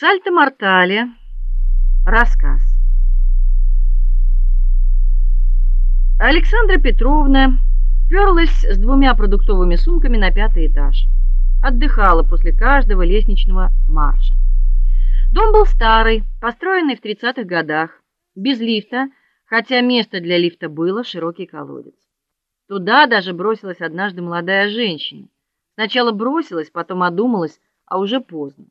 Сальто-мортале. Рассказ. Александра Петровна пёрлась с двумя продуктовыми сумками на пятый этаж. Отдыхала после каждого лестничного марша. Дом был старый, построенный в 30-х годах, без лифта, хотя место для лифта было, широкий колодец. Туда даже бросилась однажды молодая женщина. Сначала бросилась, потом одумалась, а уже поздно.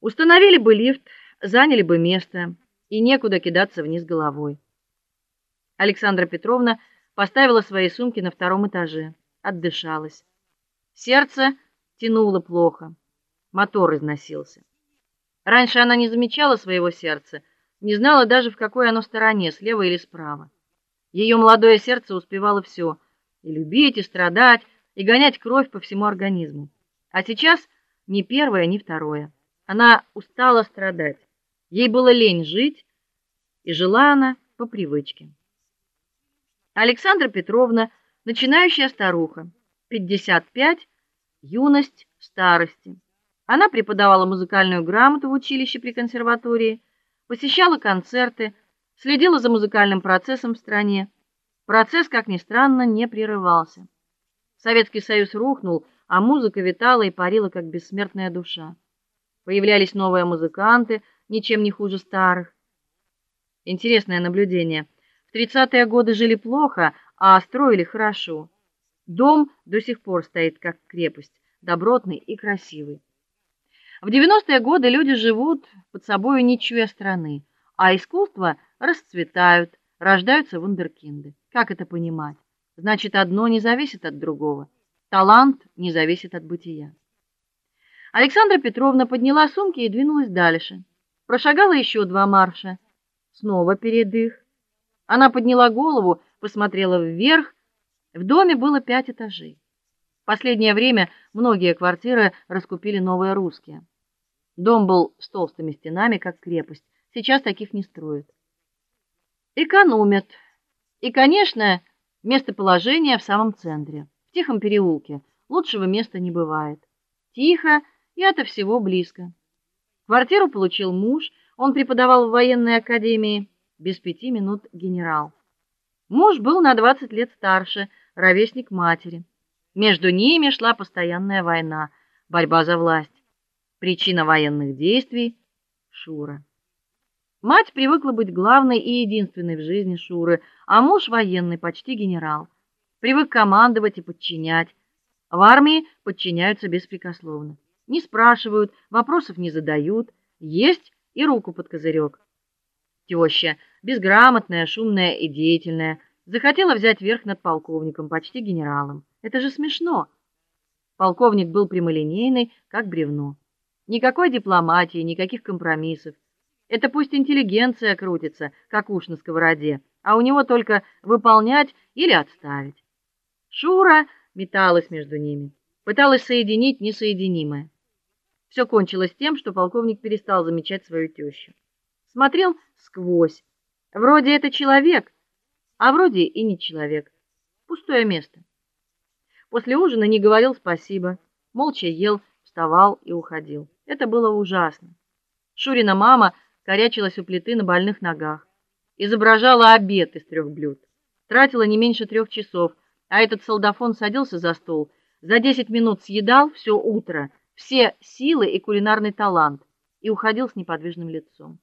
Установили бы лифт, заняли бы место, и некуда кидаться вниз головой. Александра Петровна поставила свои сумки на втором этаже, отдышалась. Сердце тянуло плохо, мотор износился. Раньше она не замечала своего сердца, не знала даже в какой оно стороне, слева или справа. Ее молодое сердце успевало все: и любить, и страдать, и гонять кровь по всему организму. А сейчас ни первое, ни второе. Она устала страдать. Ей было лень жить, и жила она по привычке. Александра Петровна, начинающая старуха, 55, юность старости. Она преподавала музыкальную грамоту в училище при консерватории, посещала концерты, следила за музыкальным процессом в стране. Процесс, как ни странно, не прерывался. Советский Союз рухнул, а музыка витала и парила как бессмертная душа. Появлялись новые музыканты, ничем не хуже старых. Интересное наблюдение. В 30-е годы жили плохо, а строили хорошо. Дом до сих пор стоит как крепость, добротный и красивый. В 90-е годы люди живут под собою не чуя страны, а искусство расцветают, рождаются вундеркинды. Как это понимать? Значит, одно не зависит от другого. Талант не зависит от бытия. Александра Петровна подняла сумки и двинулась дальше. Прошагала еще два марша. Снова передых. Она подняла голову, посмотрела вверх. В доме было пять этажей. В последнее время многие квартиры раскупили новые русские. Дом был с толстыми стенами, как крепость. Сейчас таких не строят. Экономят. И, конечно, местоположение в самом центре, в тихом переулке. Лучшего места не бывает. Тихо и ото всего близко. Квартиру получил муж, он преподавал в военной академии, без пяти минут генерал. Муж был на 20 лет старше, ровесник матери. Между ними шла постоянная война, борьба за власть. Причина военных действий Шура. Мать привыкла быть главной и единственной в жизни Шуры, а муж военный, почти генерал. Привык командовать и подчинять. В армии подчиняются беспрекословно не спрашивают, вопросов не задают, есть и руку под козырек. Тёща, безграмотная, шумная и деятельная, захотела взять верх над полковником, почти генералом. Это же смешно. Полковник был прямолинейный, как бревно. Никакой дипломатии, никаких компромиссов. Это пусть интеллигенция крутится, как уж на сковороде, а у него только выполнять или отставить. Шура металась между ними, пыталась соединить несоединимое. Все кончилось тем, что полковник перестал замечать свою тещу. Смотрел сквозь. Вроде это человек, а вроде и не человек. Пустое место. После ужина не говорил спасибо, молча ел, вставал и уходил. Это было ужасно. Шурина мама корячилась у плиты на больных ногах, изображала обед из трех блюд. Тратила не меньше трех часов, а этот солдафон садился за стол, за десять минут съедал все утро все силы и кулинарный талант и уходил с неподвижным лицом.